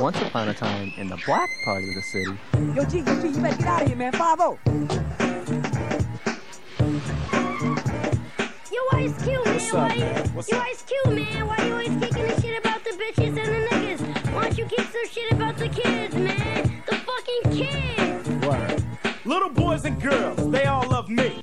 Once upon a time, in the black part of the city, Yo, G, yo, G, you better get out of here, man. 5 Yo, Ice Cube, man. What's why up, you, man? What's yo, up? Ice Cube, man. Why you always kicking the shit about the bitches and the niggas? Why don't you kick some shit about the kids, man? The fucking kids. Word. Little boys and girls, they all love me.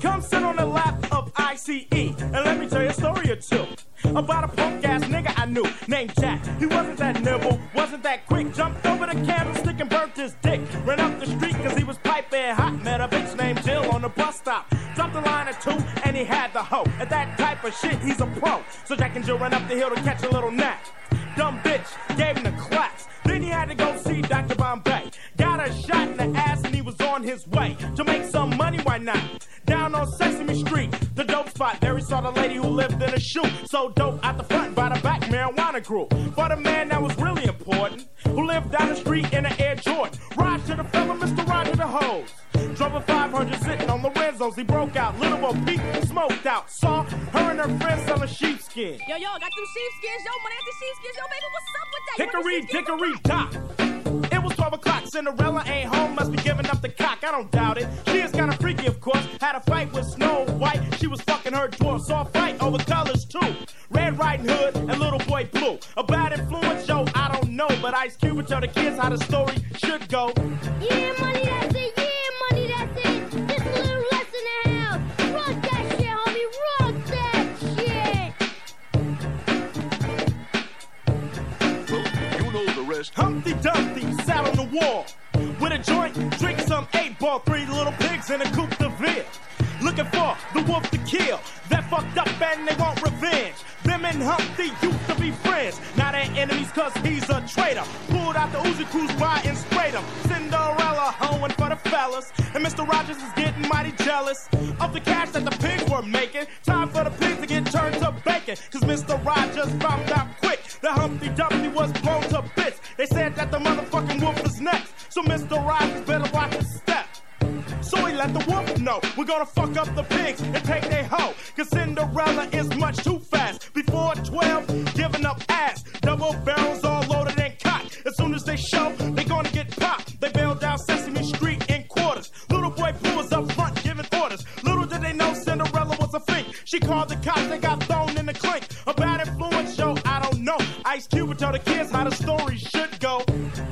Come sit on the lap of ICE and let me tell you a story or two about a punk ass nigga I knew named Jack. He wasn't that nimble, wasn't that quick. Jumped over the candlestick and burnt his dick. Ran up the street cause he was piping hot. Met a bitch named Jill on the bus stop. Dropped a line or two and he had the hoe. At that type of shit, he's a pro. So Jack and Jill ran up the hill to catch a little nap. Dumb bitch gave him the claps. Then he had to go see Dr. Bombay. Got a shot in the ass his way to make some money. Why not? Down on Sesame Street, the dope spot. There he saw the lady who lived in a shoe. So dope out the front, by the back, marijuana grew. But a man that was really important, who lived down the street in an Air Jordan. Ride to the fella, Mr. Roger the Hose. Drove a 500 sitting on Lorenzo's. He broke out, little Bo Peep smoked out. Saw her and her friends selling sheepskin. Yo, yo, got them sheepskins. Yo, money after sheepskins. Yo, baby, what's up with that? Hickory dickory dock. Was 12 o'clock. Cinderella ain't home, must be giving up the cock. I don't doubt it. She is kind of freaky, of course. Had a fight with Snow White. She was fucking her dwarf. Saw a fight over colors, too. Red Riding Hood and Little Boy Blue. A bad influence, yo, I don't know. But Ice Cube would tell the kids how the story should go. Humpty Dumpty sat on the wall with a joint, drink some eight ball, three little pigs in a coupe de ville. Looking for the wolf to kill. That fucked up and they want revenge. Them and Humpty used to be friends. Now they're enemies cause he's a traitor. Pulled out the Uzi Cruise by and sprayed him. Cinderella hoeing for the fellas. And Mr. Rogers is getting mighty jealous of the cash that the pigs were making. Time for the pigs to get turned to bacon. Cause Mr. Rogers found out quick that Humpty Dumpty was blown to bits. They said that the motherfucking wolf is next. So Mr. Rogers better watch his step. So he let the wolf know we're gonna fuck up the pigs and take their hoe. Cause Cinderella is much too fast. Before 12, giving up ass. Double barrels all loaded and cocked. As soon as they show, they gonna get popped. They bailed down Sesame Street in quarters. Little boy Blue was up front giving orders. Little did they know Cinderella was a fake. She called the cops, they got Ice Cube would tell the kids how the story should go.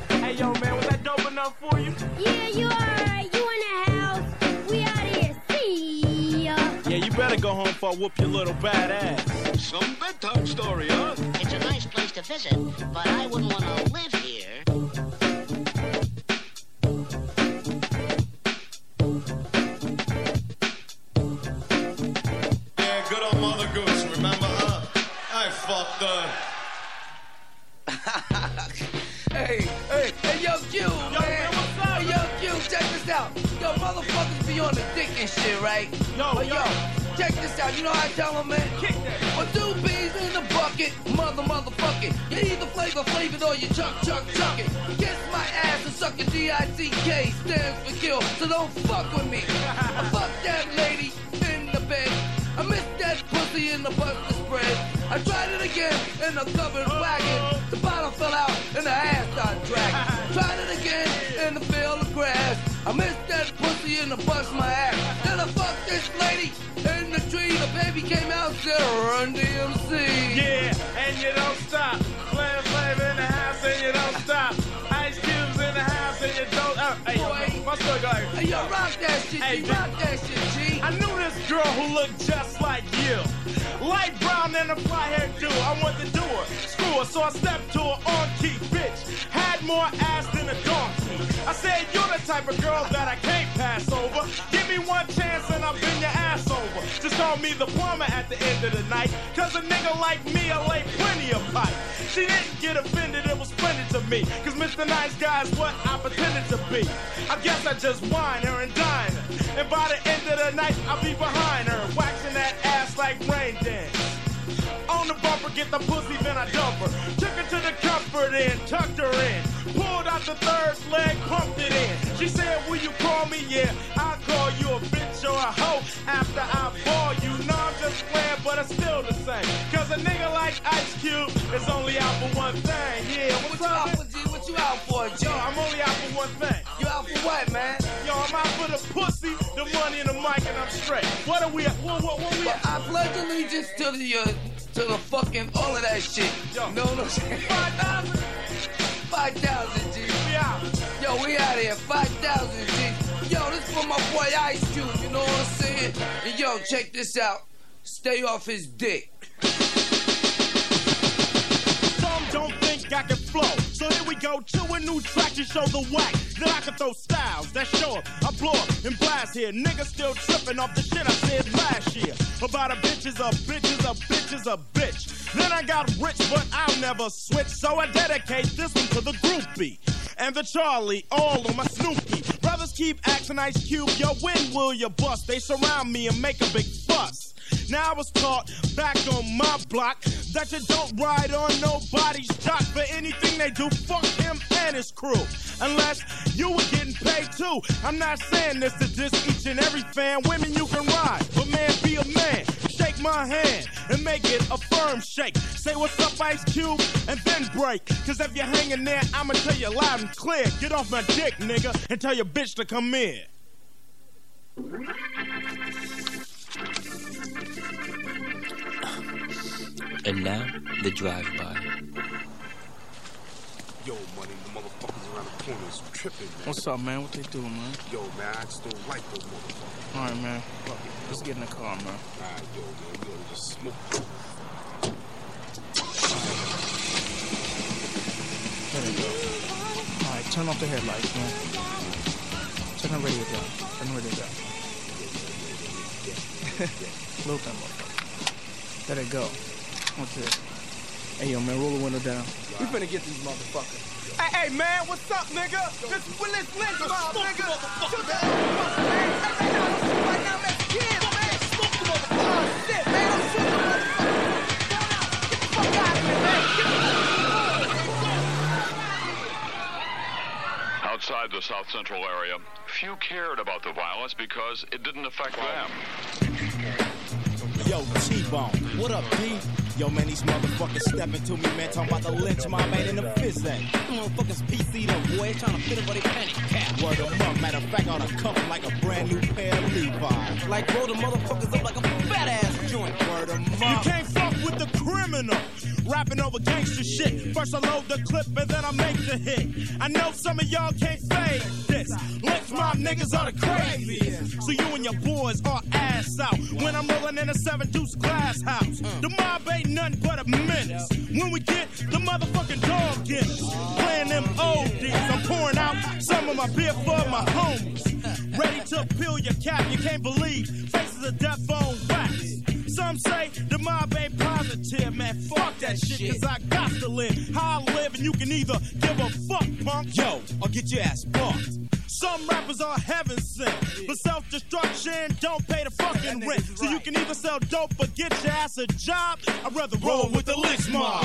Hey, yo, man, was that dope enough for you? Yeah, you alright. You in the house. We out here. See ya. Yeah, you better go home for whoop your little bad ass. Some bedtime story, huh? It's a nice place to visit, but I wouldn't want to live here. On the dick and shit, right? Yo, But yo. yo, check this out. You know how I tell them, man? Kick that. Well, two bees in the bucket, mother, motherfucking. You either flavor flavored or you chuck, chuck, chuck it. Kiss my ass and suck a D-I-C-K stands for kill, so don't fuck with me. I fuck that lady in the bed. I miss that pussy in the buster spread. I tried it again in the covered wagon. The bottom fell out and the ass started dragging. Tried it again in the field of grass. I missed that pussy and I bust my ass. Then I fucked this lady in the tree. The baby came out said, Run DMC. Yeah, and you don't stop. Flavor Flav in the house and you don't stop. Uh, hey, yo, my story go like- Hey, yo, rock that shit, Hey, G. Rock that shit, G. I knew this girl who looked just like you. Light brown and a fly hair do. I want to do her. Screw her, so I stepped to her on key, bitch. Had more ass than a donkey. I said, You're the type of girl that I can't pass over. Give me one chance and I'll bend your ass over. Just call me the plumber at the end of the night. Cause a nigga like me, I lay plenty of pipe. She didn't get offended, it was splendid to me. Cause Mr. Nice Guy is what I to be. I guess I just whine her and dine her. And by the end of the night, I'll be behind her, waxing that ass like rain dance. On the bumper, get the pussy, then I dump her. Took her to the comfort inn, tucked her in. Pulled out the third leg, pumped it in. She said, Will you call me? Yeah, I'll call you a bitch or a hoe after I ball you. No, I'm just playing, but it's still the same. Cause a nigga like Ice Cube is only out for one thing. Yeah, what's, What's up? up, G? out for, Joe? I'm only out for one thing. You out for what, man? Yo, I'm out for the pussy, the money, and the mic, and I'm straight. What are we at? What, what, what we at? I pledge allegiance to the uh, to the fucking all of that shit. Yo. You know what I'm saying? Five thousand. Five thousand, G. We out. Yo, we out here. Five thousand, G. Yo, this for my boy Ice Cube. You know what I'm saying? And yo, check this out. Stay off his dick. Some don't think I can flow. So here we go to a new track to show the whack that I can throw styles that show up. I blow up and blast here. Niggas still tripping off the shit I said last year. About a bitch is a bitch is a bitch is a bitch. Then I got rich, but I'll never switch. So I dedicate this one to the groupie. And the Charlie, all on my Snoopy. Brothers keep asking Ice Cube, yo, when will you bust? They surround me and make a big fuss. Now I was taught back on my block that you don't ride on nobody's jock for anything they do. Fuck him and his crew. Unless you were getting paid too. I'm not saying this to diss each and every fan. Women you can ride, but man, be a man. Shake my hand and make it a firm shake. Say what's up, Ice Cube, and then break. Cause if you're hanging there, I'ma tell you loud and clear. Get off my dick, nigga, and tell your bitch to come in. And now, the drive-by. Yo, money, the motherfuckers around the corner is tripping, man. What's up, man? What they doing, man? Yo, man, I just don't like those motherfuckers. All right, man. Fuck it. Let's get in the car, man. Alright, yo, man, we gonna just smoke. There we go. All right, turn off the headlights, man. Turn the radio down. Turn the radio down. Little that motherfucker. Let it go. What's it? Hey, yo, man, roll the window down. We finna get these motherfuckers. Hey, hey, man, what's up, nigga? This Willis Lynch, mob, nigga. Shoot the motherfucker, man. Hey, man, don't shoot right now, man. Kids, man. Oh, shit, man. Don't shoot the motherfucker. Get the fuck out of here, man. Get the Outside the South Central area, few cared about the violence because it didn't affect them. Yo, T-Bone, what up, D? Yo, man, these motherfuckers stepping to me, man, talking about the lynch my man in the fizz act. motherfuckers PC the boy. Trying to fit them for they penny cap. Word them up, matter of fact, ought to 'em like a brand new pair of Levi's. Like roll the motherfuckers up like a fat ass joint. Word them up. You can't fuck with the criminal. Rapping over gangster shit. First I load the clip and then I make the hit. I know some of y'all can't fade this. Lynch mob niggas are the craziest. So you and your boys are ass out. When I'm rolling in a seven deuce glass house. The mob ain't nothing but a menace. When we get the motherfucking dog Guinness. Playing them oldies. I'm pouring out some of my beer for my homies. Ready to peel your cap, you can't believe. Faces of death on wax. Some say the mob ain't man. Fuck that shit, cause I got to live. How I live, and you can either give a fuck, punk, yo, or get your ass fucked. Some rappers are heaven sent, but self destruction don't pay the fucking rent. So you can either sell dope or get your ass a job. I'd rather roll with the lynch mob.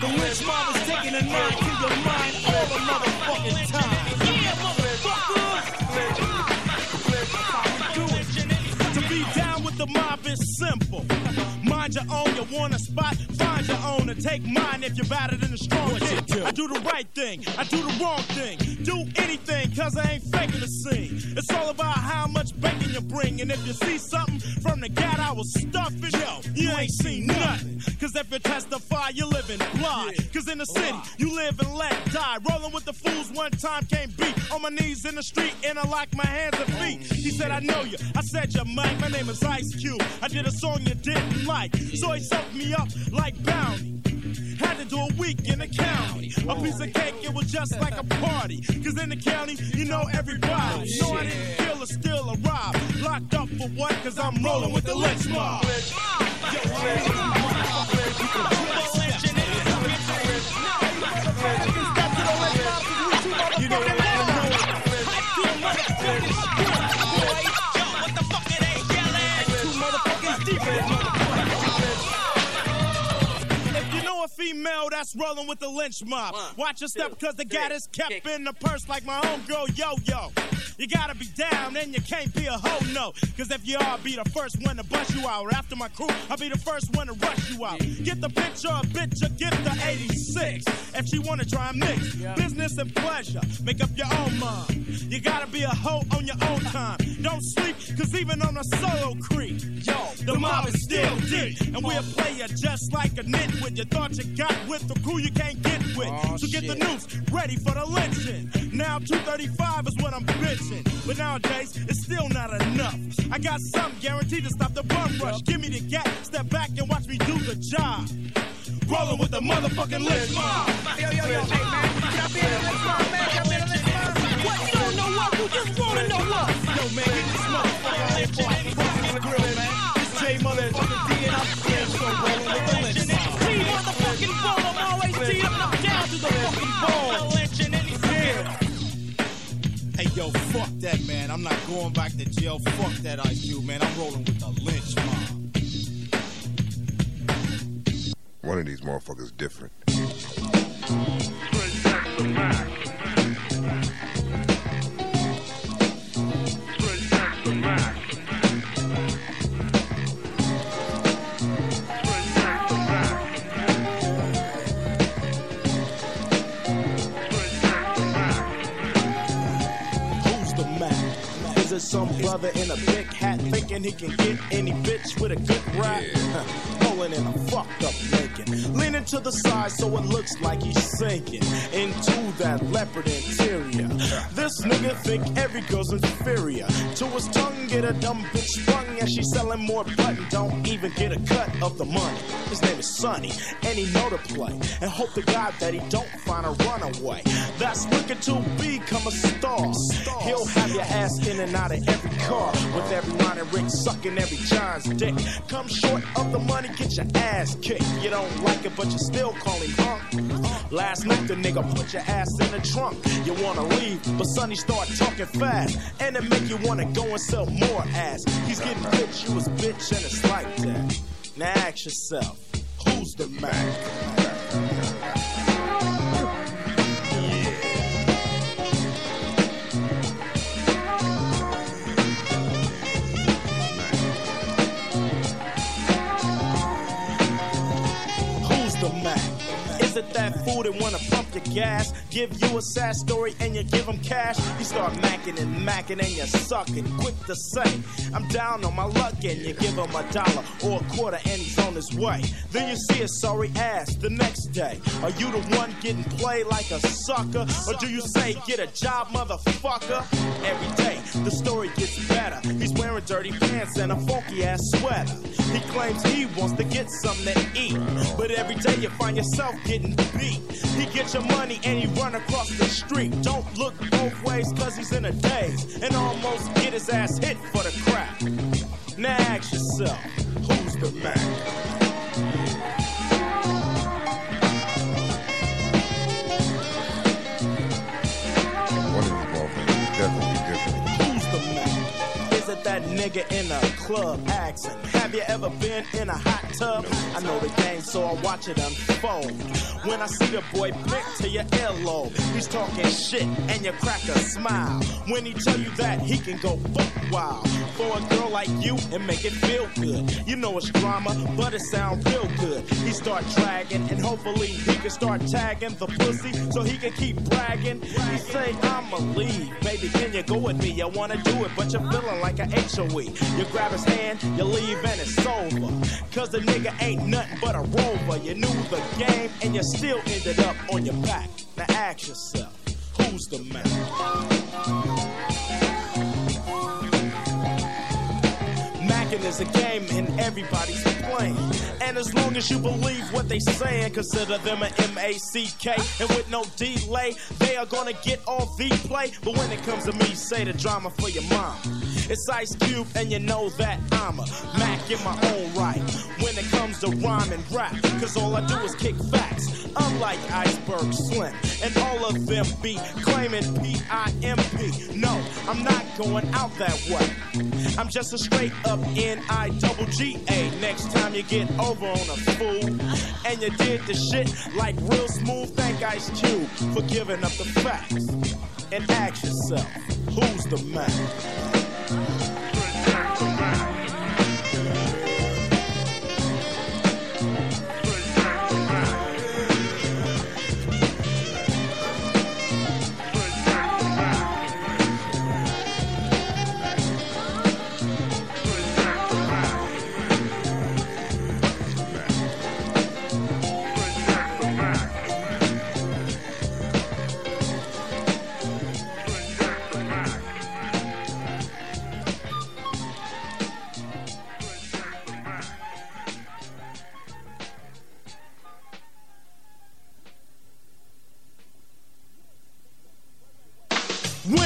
The lynch mob is taking a nine to your mind all the motherfucking mob is simple. Mind your own, you want a spot, your own and take mine if you're better than the strong kid. I do the right thing, I do the wrong thing. Do anything, cause I ain't faking the scene. It's all about how much bacon you bring. And if you see something from the gat, I will stuff it. Yo, you ain't seen nothing. Cause if you testify, you live in blood. Cause in the city, you live and let die. Rolling with the fools one time can't beat. On my knees in the street, and I lock my hands and feet. He said, I know you. I said, you Mike. My name is Ice Cube. I did a song you didn't like. So he soaked me up like Had to do a week in the county. A piece of cake, it was just like a party. Cause in the county, you know everybody. No, I didn't kill or steal or rob. Locked up for what? Cause I'm rolling with the lynch mob. You know female that's rolling with the lynch mob. Watch your step, cause the gat is kept in the purse like my homegirl Yo Yo. You gotta be down and you can't be a hoe, no. Cause if you are, I'll be the first one to bust you out. After my crew, I'll be the first one to rush you out. Get the picture, bitch, or get the 86. If she wanna try and mix business and pleasure, make up your own mind. You gotta be a hoe on your own time. Don't sleep, cause even on a solo creep, yo, the mob is still deep. And we'll play you just like a nitwit. You thought you got with the crew you can't get with. Oh, so get the noose ready for the lynching. Now 235 is what I'm bitching. But nowadays, it's still not enough. I got something guaranteed to stop the bum rush. Give me the gap, step back and watch me do the job. Rolling with the motherfucking lynch mob. Yo, yo, yo, hey, man. Can I be in the lynch mob, man? Can I be in the lynch mob? What? You don't know what? You just wanna know what? Yo, man, get this motherfucking not going back to jail. Fuck that Cube, man. I'm rolling with the lynch mob. One of these motherfuckers different. Some brother in a big hat thinking he can get any bitch with a good rap? Rolling in a fucked up Lincoln. Leaning to the side so it looks like he's sinking into that leopard interior. This nigga think every girl's inferior. To his tongue, get a dumb bitch sprung and she's selling more button. Don't even get a cut of the money. His name is Sonny, and he know to play. And hope to God that he don't find a runaway. That's looking to become a star. He'll have your ass in and out of every car. With every Ron and Rick sucking every John's dick. Come short of the money, get your ass kicked. You don't like it, but you still call him hunk. Uh, last night the nigga put your ass in the trunk. You wanna leave, but Sonny start talking fast. And it make you wanna go and sell more ass. He's getting rich, you was bitch, and it's like that. Now ask yourself, who's the Mac? It that food that wanna pump your gas? Give you a sad story and you give him cash? You start macking and macking and you're sucking. Quick to say, I'm down on my luck and you give him a dollar or a quarter and he's on his way. Then you see a sorry ass the next day. Are you the one getting played like a sucker? Or do you say, get a job, motherfucker? Every day, the story gets better. He's wearing dirty pants and a funky ass sweater. He claims he wants to get something to eat. But every day you find yourself getting beat. He gets your money and he run across the street. Don't look both ways cause he's in a daze. And almost get his ass hit for the crack. Now ask yourself, who's the Mac? That nigga in a club accent? Have you ever been in a hot tub? I know the game, so I watch it unfold. When I see the boy prick to your earlobe, he's talking shit and you crack a smile. When he tell you that he can go buck wild for a girl like you and make it feel good. You know it's drama, but it sound real good. He start dragging and hopefully he can start tagging the pussy so he can keep bragging. He say I'ma leave, baby. Can you go with me? I wanna do it, but you're feeling like an HOE. You grab his hand, you leave and it's over. Cause the nigga ain't nothing but a rover. You knew the game and you still ended up on your back. Now ask yourself, who's the man? Mackin is a game and everybody's playing. And as long as you believe what they saying, consider them an M-A-C-K. And with no delay, they are gonna get all the play. But when it comes to me, say the drama for your mom. It's Ice Cube and you know that I'm a Mac in my own right. When it comes to rhyme and rap, cause all I do is kick facts. Unlike Iceberg Slim, and all of them be claiming P-I-M-P. No, I'm not going out that way. I'm just a straight up N I double G A. Next time you get over on a fool and you did the shit like real smooth, thank Ice Cube for giving up the facts. And ask yourself, who's the man?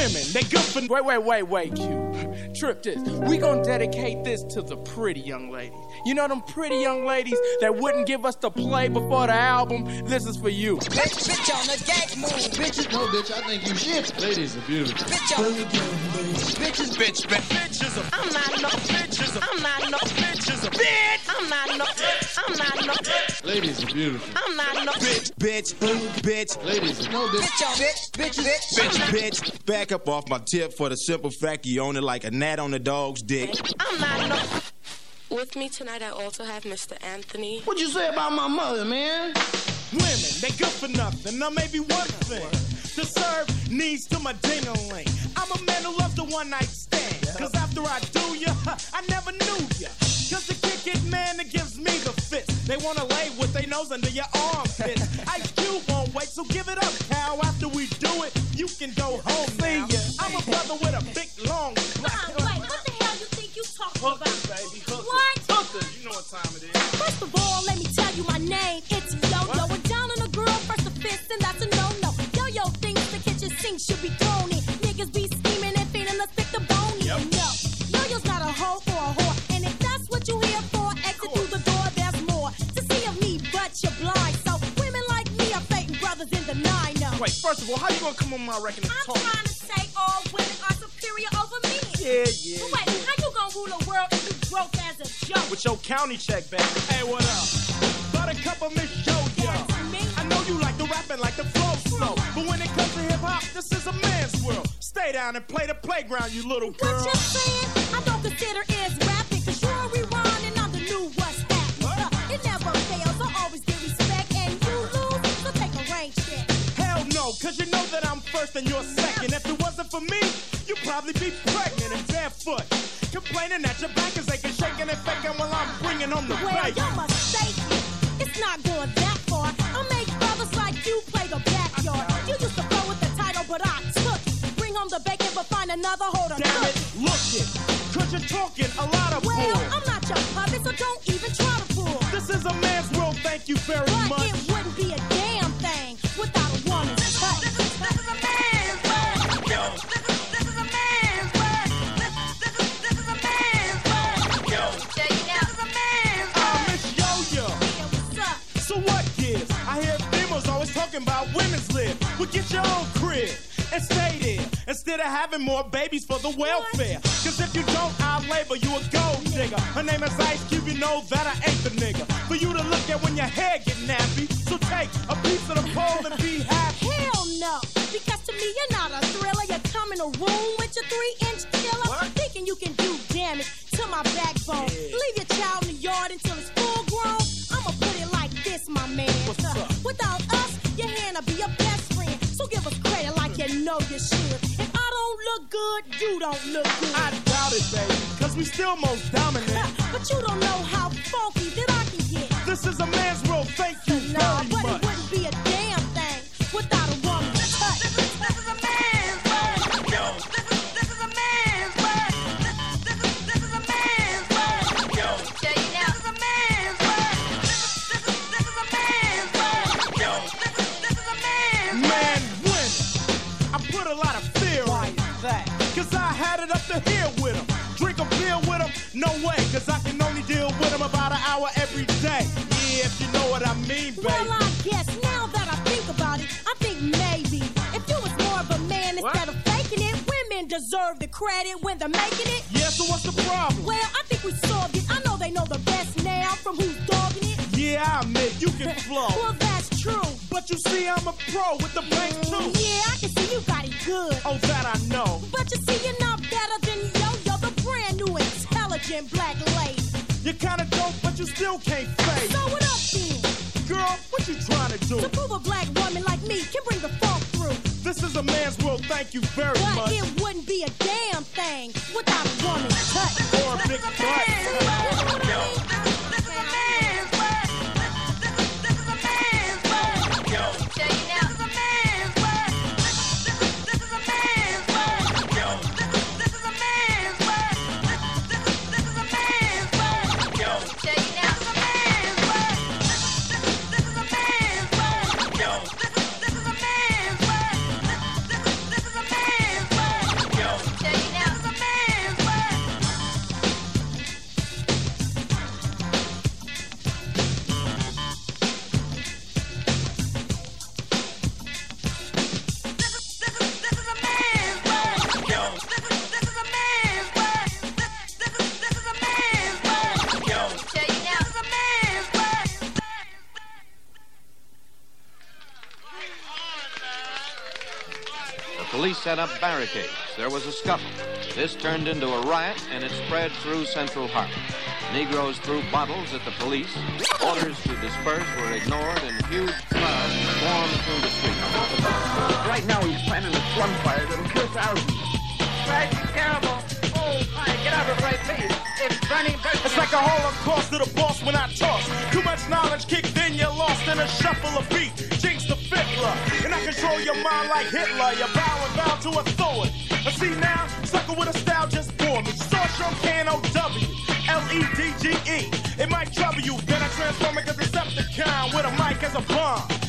Women, they good for. Wait, wait, wait, wait, Q. Trip this. We gonna dedicate this to the pretty young ladies. You know them pretty young ladies that wouldn't give us the play before the album? This is for you. Bitch, bitch on the gag move. Bitches, no, bitch, I think you shit. Ladies are beautiful. Bitch on the Bitches, bitch, bitch. Bitches are. I'm not no bitches. I'm not no bitches. Bitch. I'm not no. I'm not no. Ladies are beautiful. I'm not no. Bitch, bitch, bitch. Ladies, no, bitch. Bitch on bitch, bitch, bitch. Bitch, bitch. Back up off my tip for the simple fact you own it like a gnat on a dog's dick. I'm not no. With me tonight, I also have Mr. Anthony. What'd you say about my mother, man? Women, they good for nothing. Now maybe one thing. To serve needs to my ding-a-ling. I'm a man who loves the one night stand. Cause after I do ya, I never knew ya. Cause the kick it man that gives me the fist. They wanna lay with their nose under your armpit. Ice Cube won't wait, so give it up, cow. After we do it, you can go home now. I'm a brother with a big long black. Wait, what the hell you think you talking about? baby, What? Hookers, you know what time it is. First of all, let me tell you nine first of all, how you gonna come on my record and I'm talk? trying to say all women are superior over me. Yeah, yeah. But wait, how you gonna rule the world if you broke as a joke? with your county check, baby. Hey, what up? Buttercup of Miss Yo-Yo. I know you like the rapping like the flow slow, but when it comes to hip hop, this is a man's world. Stay down and play the playground, you little girl. What you saying? I don't consider is rapping, cause you know that I'm first and you're second. If it wasn't for me, you'd probably be pregnant and barefoot. Complaining that your back is aching, shaking and faking while I'm bringing home the Well, bacon. you're mistaken. It's not going that far. I make brothers like you play the backyard. You used to flow with the title, but I took it. Bring home the bacon, but find another holder. Damn it, look it, cause you're talking a lot of Well, bull. I'm not your puppet, so don't even try to fool. This is a man's world, thank you very But much. About women's live. Well, get your own crib and stay there instead of having more babies for the welfare. Cause if you don't, I'll label you a gold digger. Her name is Ice Cube, you know that I ain't the nigga. For you to look at when your hair get nappy. So take a piece of the pole and be look good, you don't look good. I doubt it, baby, cause we still most dominant. but you don't know how funky that I can get. This is a man's world, thank you No, very but much. it wouldn't be a damn thing without a woman's touch. This is, this is a man's world. Yo. This is, this is a man's world. This, this this is a man's world. Yo. Tell you now. This is a man's world. This is, this is, this is a man's world. Yo. This is, this is a man's world. Man, women, I put a lot of Beer with them? No way, cause I can only deal with them about an hour every day. Yeah, if you know what I mean, baby. Well, I guess now that I think about it, I think maybe if you was more of a man instead of faking it, women deserve the credit when they're making it. Yeah, so what's the problem? Well, I think think we solved it. I know they know the best now from who's dogging it. Yeah, I admit you can flow. Well, that's true. But you see, I'm a pro with the bank too. Yeah, I can see you got it good. Oh, that I know. But you see, you're not better intelligent black lady. You're kinda dope, but you still can't fade. So what up then? Girl, what you trying to do? To prove a black woman like me can bring the funk through. This is a man's world, thank you very But much. it wouldn't be a damn thing without a woman's touch. Or a big butt. Set up barricades. There was a scuffle. This turned into a riot, and it spread through Central Harlem. Negroes threw bottles at the police. Orders to disperse were ignored, and huge crowds swarmed through the streets. Right now he's planning a slum fire that'll kill thousands. Tragic, terrible. Oh, my, get out of the right place. It's burning, burning. It's like a holocaust to the boss when I toss. Too much knowledge kicked in, you're lost in a shuffle of beat. Fiddler, and I control your mind like Hitler. You bow and bow to a authority. And see now, sucker with a style just for me. Source from K-N-O-W, L-E-D-G-E. It might trouble you, then I transform it to Decepticon with a mic as a bomb.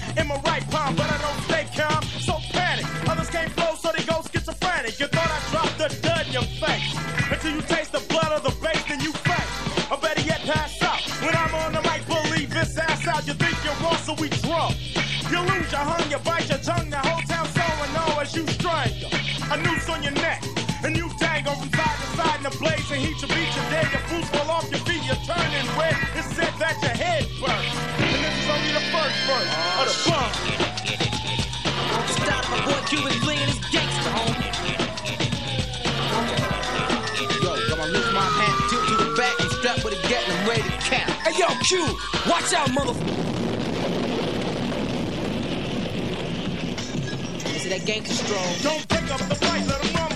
First verse of the bomb. Stop my boy Cuban flinging his gangster home. Yo, I'ma lift my hand, tilt to the back, and strap with a gat, and I'm ready to cap. Hey yo, Q, watch out, motherfucker. See that gangster strong. Don't pick up the fight, let 'em rumble.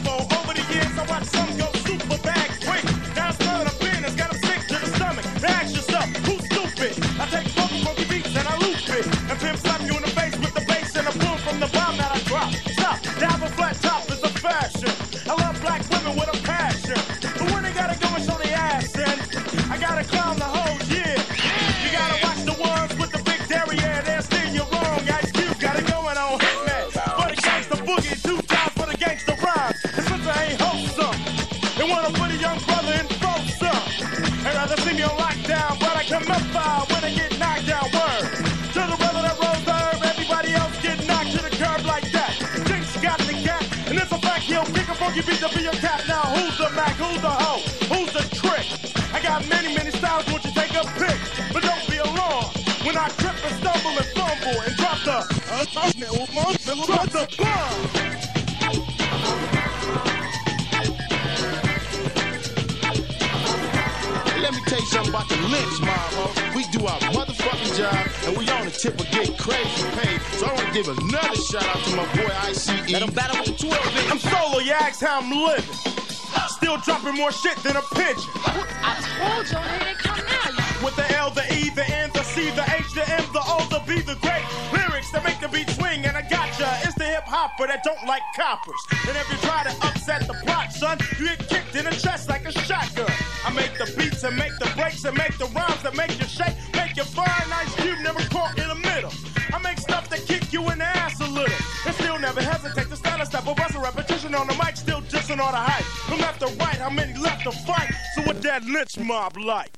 Funky beat to be cap. Now who's the Mac? Who's the hoe? Who's the trick? I got many, many styles. Won't you take a pick? But don't be alarmed when I trip and stumble and fumble and drop the Uh, drop the bomb. Something about the lynch mob, ho. We do our motherfucking job, and we on the tip of getting crazy paid. So I want to give another shout out to my boy ICE. Let him battle with the 12 inch. I'm solo, you ask how I'm living. Still dropping more shit than a pigeon. I told you, here they come now. With the L, the E, the N, the C, the H, the M, the O, the B, the great lyrics that make the beat swing. And I gotcha, it's the hip hopper that don't like coppers. And if you try to upset the plot, son, you get kicked in the chest like a shotgun. I make the beats and make the breaks and make the rhymes that make you shake, make you fine. Ice cube never caught in the middle. I make stuff that kick you in the ass a little. And still never hesitate to stand a step of us a repetition on the mic, still dissing all the hype. From left to right, how many left to fight? So what that lynch mob like?